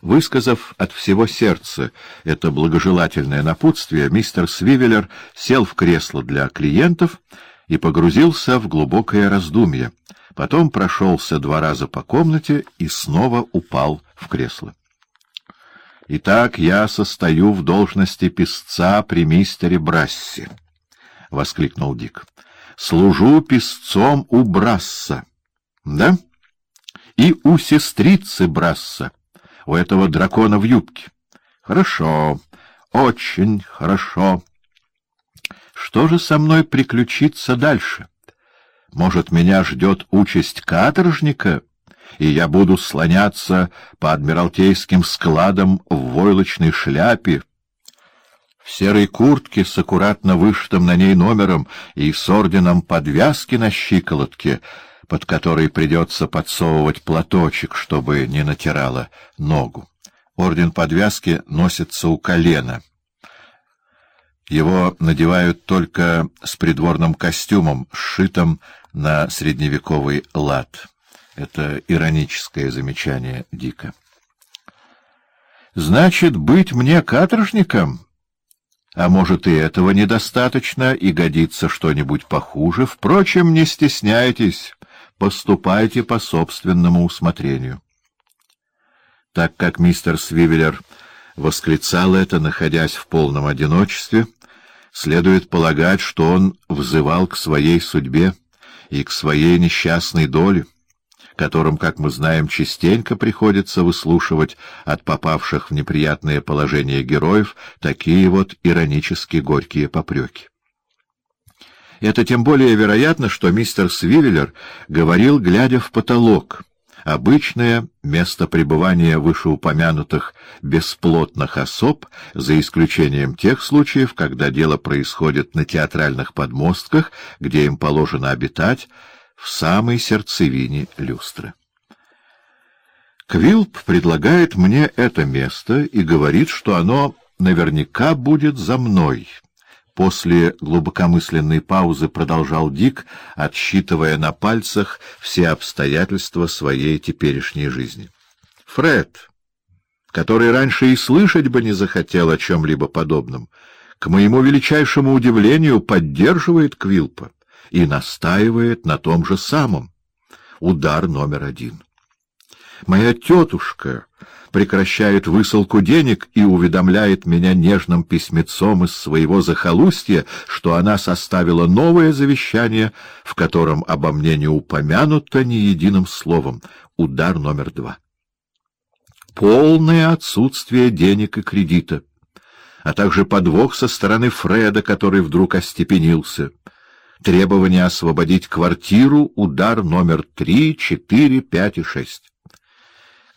Высказав от всего сердца это благожелательное напутствие, мистер Свивеллер сел в кресло для клиентов и погрузился в глубокое раздумье. Потом прошелся два раза по комнате и снова упал в кресло. «Итак, я состою в должности писца при мистере Брассе», — воскликнул Дик. «Служу писцом у Брасса, да? И у сестрицы Брасса» у этого дракона в юбке. Хорошо, очень хорошо. Что же со мной приключится дальше? Может, меня ждет участь каторжника, и я буду слоняться по адмиралтейским складам в войлочной шляпе, в серой куртке с аккуратно вышитым на ней номером и с орденом подвязки на щиколотке — под который придется подсовывать платочек, чтобы не натирала ногу. Орден подвязки носится у колена. Его надевают только с придворным костюмом, сшитым на средневековый лад. Это ироническое замечание Дика. «Значит, быть мне каторжником?» А может, и этого недостаточно, и годится что-нибудь похуже. Впрочем, не стесняйтесь поступайте по собственному усмотрению. Так как мистер Свивеллер восклицал это, находясь в полном одиночестве, следует полагать, что он взывал к своей судьбе и к своей несчастной доле, которым, как мы знаем, частенько приходится выслушивать от попавших в неприятное положение героев такие вот иронически горькие попреки. Это тем более вероятно, что мистер Свивеллер говорил, глядя в потолок. Обычное место пребывания вышеупомянутых бесплотных особ, за исключением тех случаев, когда дело происходит на театральных подмостках, где им положено обитать, в самой сердцевине люстры. Квилп предлагает мне это место и говорит, что оно наверняка будет за мной — После глубокомысленной паузы продолжал Дик, отсчитывая на пальцах все обстоятельства своей теперешней жизни. Фред, который раньше и слышать бы не захотел о чем-либо подобном, к моему величайшему удивлению поддерживает Квилпа и настаивает на том же самом. Удар номер один. Моя тетушка прекращает высылку денег и уведомляет меня нежным письмецом из своего захолустья, что она составила новое завещание, в котором обо мне не упомянуто ни единым словом. Удар номер два. Полное отсутствие денег и кредита, а также подвох со стороны Фреда, который вдруг остепенился. Требование освободить квартиру, удар номер три, четыре, пять и шесть.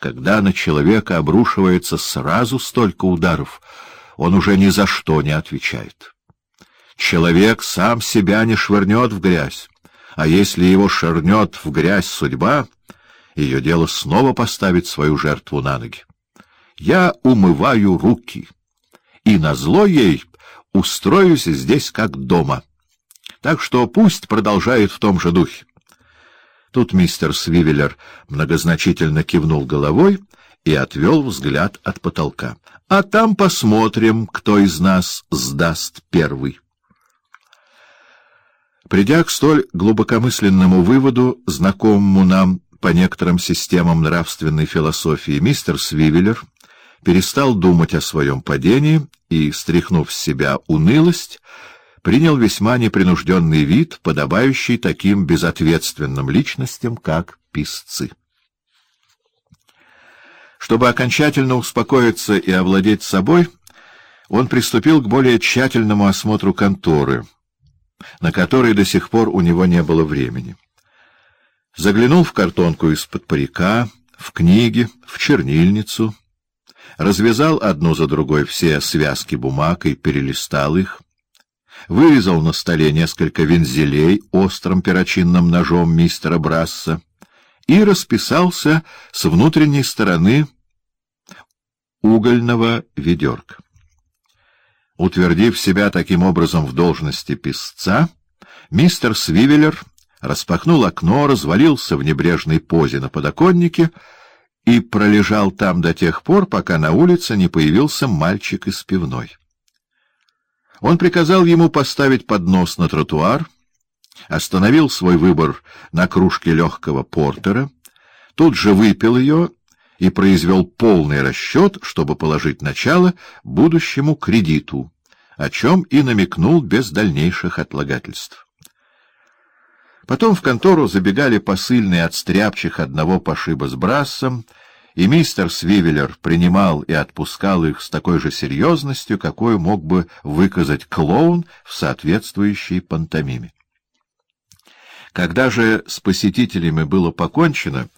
Когда на человека обрушивается сразу столько ударов, он уже ни за что не отвечает. Человек сам себя не швырнет в грязь, а если его швырнет в грязь судьба, ее дело снова поставить свою жертву на ноги. Я умываю руки, и назло ей устроюсь здесь как дома. Так что пусть продолжает в том же духе. Тут мистер Свивеллер многозначительно кивнул головой и отвел взгляд от потолка. — А там посмотрим, кто из нас сдаст первый. Придя к столь глубокомысленному выводу, знакомому нам по некоторым системам нравственной философии, мистер Свивеллер перестал думать о своем падении и, стряхнув с себя унылость, принял весьма непринужденный вид, подобающий таким безответственным личностям, как писцы. Чтобы окончательно успокоиться и овладеть собой, он приступил к более тщательному осмотру конторы, на который до сих пор у него не было времени. Заглянул в картонку из-под парика, в книги, в чернильницу, развязал одну за другой все связки бумаг и перелистал их, вырезал на столе несколько вензелей острым перочинным ножом мистера Брасса и расписался с внутренней стороны угольного ведерка. Утвердив себя таким образом в должности писца, мистер Свивеллер распахнул окно, развалился в небрежной позе на подоконнике и пролежал там до тех пор, пока на улице не появился мальчик из пивной. Он приказал ему поставить поднос на тротуар, остановил свой выбор на кружке легкого портера, тут же выпил ее и произвел полный расчет, чтобы положить начало будущему кредиту, о чем и намекнул без дальнейших отлагательств. Потом в контору забегали посыльные от стряпчих одного пошиба с брассом, и мистер Свивеллер принимал и отпускал их с такой же серьезностью, какой мог бы выказать клоун в соответствующей пантомиме. Когда же с посетителями было покончено,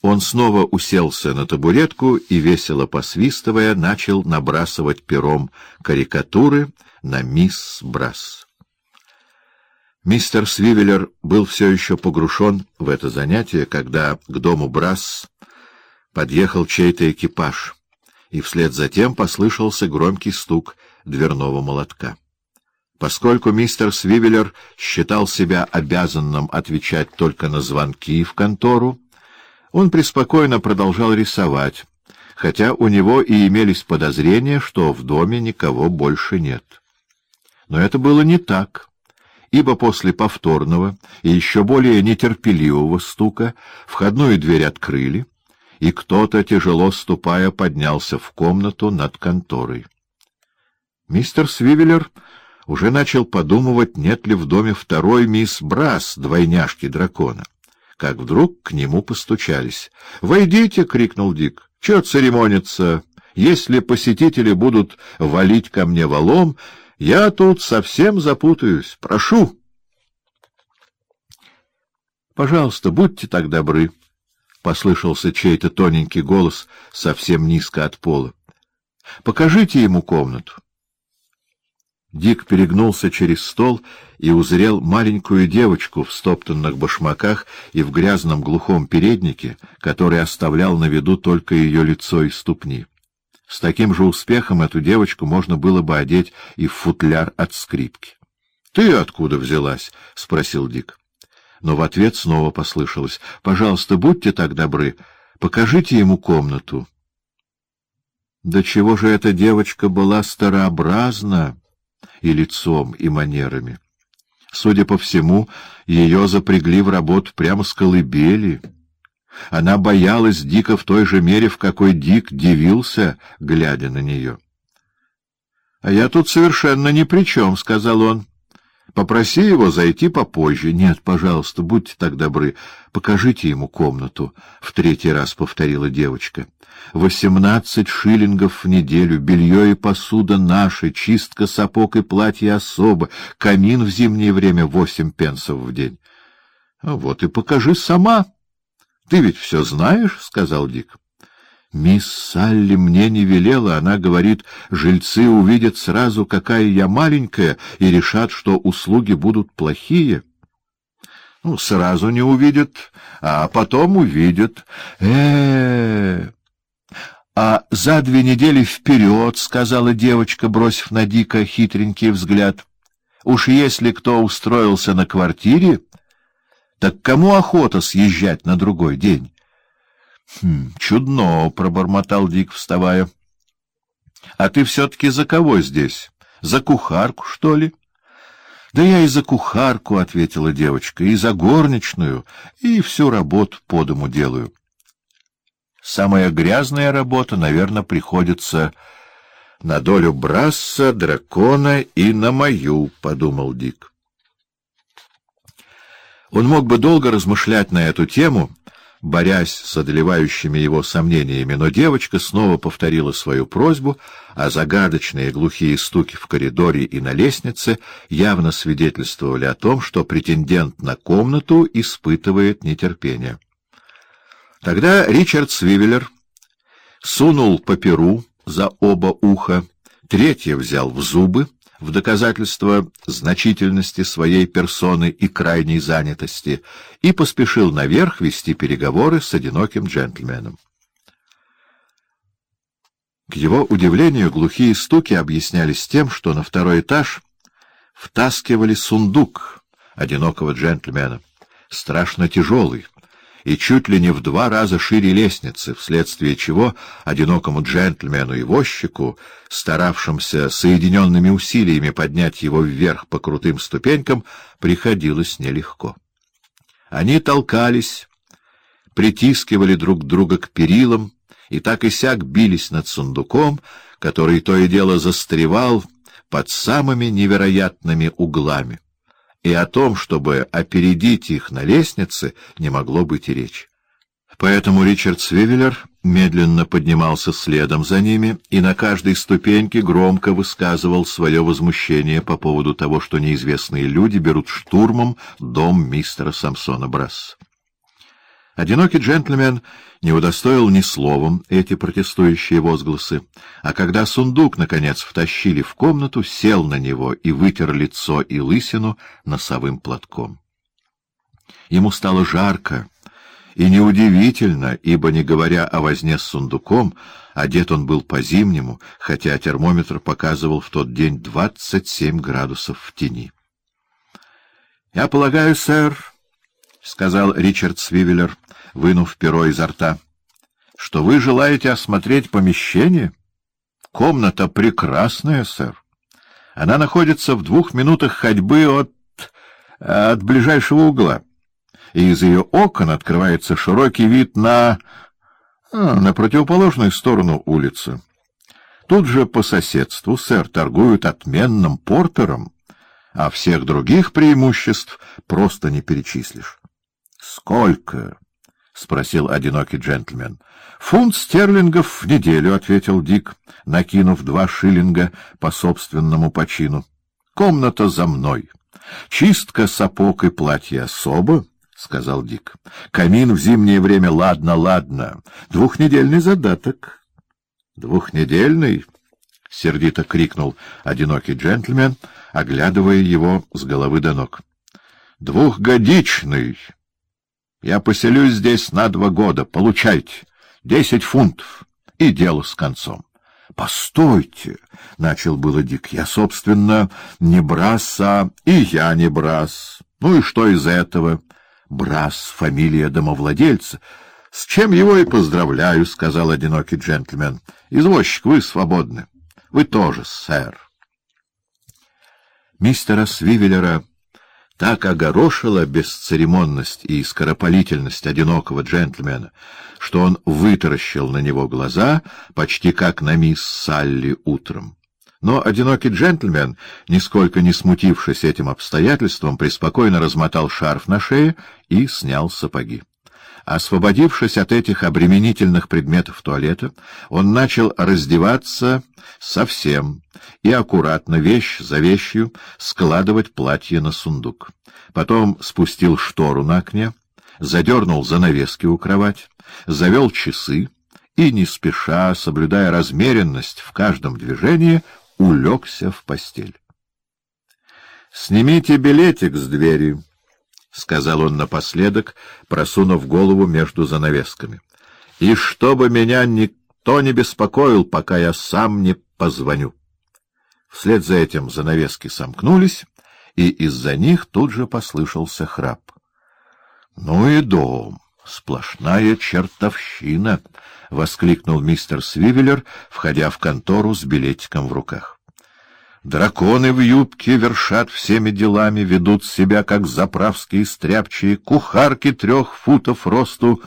он снова уселся на табуретку и, весело посвистывая, начал набрасывать пером карикатуры на мисс Брас. Мистер Свивеллер был все еще погрушен в это занятие, когда к дому Брас подъехал чей-то экипаж, и вслед за тем послышался громкий стук дверного молотка. Поскольку мистер Свивеллер считал себя обязанным отвечать только на звонки в контору, он преспокойно продолжал рисовать, хотя у него и имелись подозрения, что в доме никого больше нет. Но это было не так, ибо после повторного и еще более нетерпеливого стука входную дверь открыли, и кто-то, тяжело ступая, поднялся в комнату над конторой. Мистер Свивеллер уже начал подумывать, нет ли в доме второй мисс Брас, двойняшки дракона как вдруг к нему постучались. «Войдите!» — крикнул Дик. «Чё церемониться? Если посетители будут валить ко мне валом, я тут совсем запутаюсь. Прошу!» «Пожалуйста, будьте так добры!» — послышался чей-то тоненький голос совсем низко от пола. «Покажите ему комнату». Дик перегнулся через стол и узрел маленькую девочку в стоптанных башмаках и в грязном глухом переднике, который оставлял на виду только ее лицо и ступни. С таким же успехом эту девочку можно было бы одеть и в футляр от скрипки. — Ты откуда взялась? — спросил Дик. Но в ответ снова послышалось. — Пожалуйста, будьте так добры, покажите ему комнату. Да чего же эта девочка была старообразна! и лицом, и манерами. Судя по всему, ее запрягли в работу прямо с колыбели. Она боялась Дика в той же мере, в какой Дик дивился, глядя на нее. — А я тут совершенно ни при чем, — сказал он. — Попроси его зайти попозже. — Нет, пожалуйста, будьте так добры, покажите ему комнату, — в третий раз повторила девочка. Восемнадцать шиллингов в неделю, белье и посуда наши, чистка сапог и платья особо, камин в зимнее время восемь пенсов в день. — Вот и покажи сама. — Ты ведь все знаешь, — сказал Дик. — Мисс Салли мне не велела. Она говорит, жильцы увидят сразу, какая я маленькая, и решат, что услуги будут плохие. — Ну, сразу не увидят, а потом увидят. Э-э-э! А за две недели вперед, — сказала девочка, бросив на Дика хитренький взгляд, — уж если кто устроился на квартире, так кому охота съезжать на другой день? Хм, — Чудно, — пробормотал Дик, вставая. — А ты все-таки за кого здесь? За кухарку, что ли? — Да я и за кухарку, — ответила девочка, — и за горничную, и всю работу по дому делаю. — Самая грязная работа, наверное, приходится на долю Брасса, дракона и на мою, — подумал Дик. Он мог бы долго размышлять на эту тему, борясь с одолевающими его сомнениями, но девочка снова повторила свою просьбу, а загадочные глухие стуки в коридоре и на лестнице явно свидетельствовали о том, что претендент на комнату испытывает нетерпение. Тогда Ричард Свивеллер сунул по перу за оба уха, третье взял в зубы, в доказательство значительности своей персоны и крайней занятости, и поспешил наверх вести переговоры с одиноким джентльменом. К его удивлению, глухие стуки объяснялись тем, что на второй этаж втаскивали сундук одинокого джентльмена, страшно тяжелый, и чуть ли не в два раза шире лестницы, вследствие чего одинокому джентльмену и возчику, старавшимся соединенными усилиями поднять его вверх по крутым ступенькам, приходилось нелегко. Они толкались, притискивали друг друга к перилам и так и сяк бились над сундуком, который то и дело застревал под самыми невероятными углами и о том, чтобы опередить их на лестнице, не могло быть и речи. Поэтому Ричард Свивеллер медленно поднимался следом за ними и на каждой ступеньке громко высказывал свое возмущение по поводу того, что неизвестные люди берут штурмом дом мистера Самсона Брасса. Одинокий джентльмен не удостоил ни словом эти протестующие возгласы, а когда сундук, наконец, втащили в комнату, сел на него и вытер лицо и лысину носовым платком. Ему стало жарко, и неудивительно, ибо, не говоря о возне с сундуком, одет он был по-зимнему, хотя термометр показывал в тот день двадцать семь градусов в тени. — Я полагаю, сэр, — сказал Ричард Свивеллер, вынув перо изо рта, — что вы желаете осмотреть помещение? Комната прекрасная, сэр. Она находится в двух минутах ходьбы от... от ближайшего угла, и из ее окон открывается широкий вид на... На противоположную сторону улицы. Тут же по соседству, сэр, торгуют отменным портером, а всех других преимуществ просто не перечислишь. — Сколько? — спросил одинокий джентльмен. — Фунт стерлингов в неделю, — ответил Дик, накинув два шиллинга по собственному почину. — Комната за мной. Чистка сапог и платье особо, — сказал Дик. — Камин в зимнее время, ладно, ладно. Двухнедельный задаток. — Двухнедельный? — сердито крикнул одинокий джентльмен, оглядывая его с головы до ног. — Двухгодичный! — я поселюсь здесь на два года. Получайте. Десять фунтов. И дело с концом. — Постойте, — начал было Дик, — я, собственно, не Брас, а и я не Брас. Ну и что из этого? Брас — фамилия домовладельца. — С чем его и поздравляю, — сказал одинокий джентльмен. — Извозчик, вы свободны. Вы тоже, сэр. Мистера Свивеллера так огорошила бесцеремонность и скоропалительность одинокого джентльмена, что он вытаращил на него глаза, почти как на мисс Салли утром. Но одинокий джентльмен, нисколько не смутившись этим обстоятельством, преспокойно размотал шарф на шее и снял сапоги. Освободившись от этих обременительных предметов туалета, он начал раздеваться совсем и аккуратно, вещь за вещью, складывать платье на сундук. Потом спустил штору на окне, задернул занавески у кровати, завел часы и, не спеша, соблюдая размеренность в каждом движении, улегся в постель. — Снимите билетик с двери, — сказал он напоследок, просунув голову между занавесками. — И чтобы меня никто не беспокоил, пока я сам не позвоню. Вслед за этим занавески сомкнулись, и из-за них тут же послышался храп. — Ну и дом! Сплошная чертовщина! — воскликнул мистер Свивеллер, входя в контору с билетиком в руках. Драконы в юбке вершат всеми делами, ведут себя, как заправские стряпчие, кухарки трех футов росту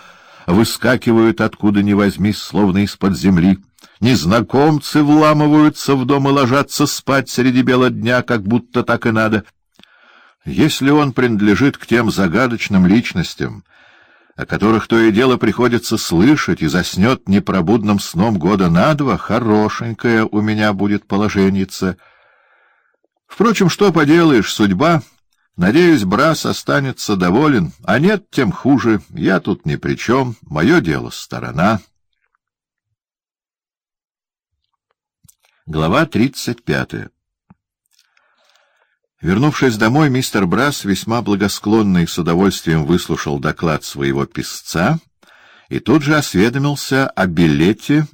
выскакивают откуда ни возьмись, словно из-под земли. Незнакомцы вламываются в дом и ложатся спать среди бела дня, как будто так и надо. Если он принадлежит к тем загадочным личностям, о которых то и дело приходится слышать, и заснет непробудным сном года на два, хорошенькое у меня будет положенница — Впрочем, что поделаешь, судьба. Надеюсь, Брас останется доволен, а нет, тем хуже. Я тут ни при чем, мое дело сторона. Глава тридцать пятая Вернувшись домой, мистер Брас, весьма благосклонный, с удовольствием выслушал доклад своего писца и тут же осведомился о билете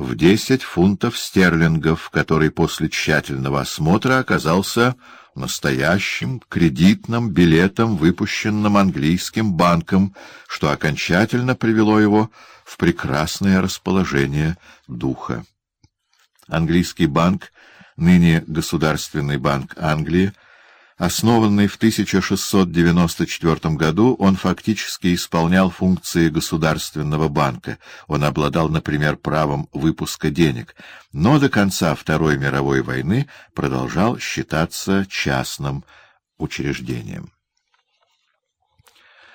в десять фунтов стерлингов, который после тщательного осмотра оказался настоящим кредитным билетом, выпущенным английским банком, что окончательно привело его в прекрасное расположение духа. Английский банк, ныне Государственный банк Англии, Основанный в 1694 году, он фактически исполнял функции Государственного банка. Он обладал, например, правом выпуска денег, но до конца Второй мировой войны продолжал считаться частным учреждением.